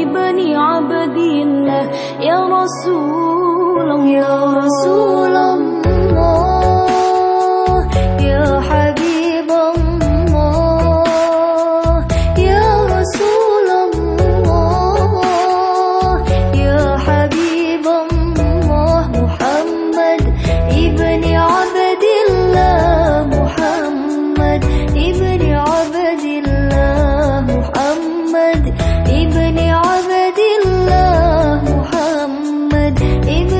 ابن عبد الله يا رسول الله. 一个。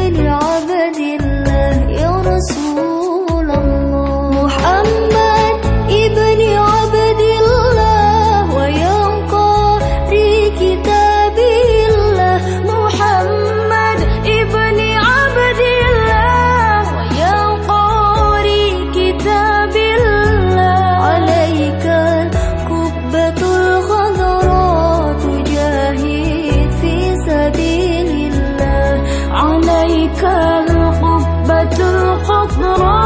بك القبة الخضراء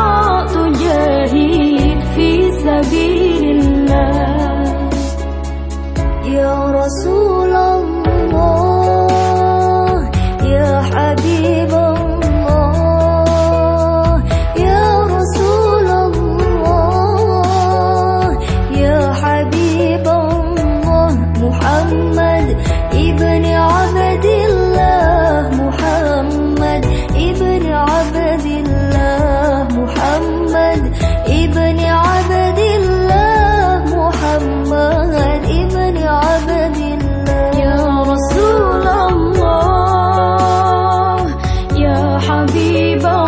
Be bawah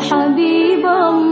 حبيب الله.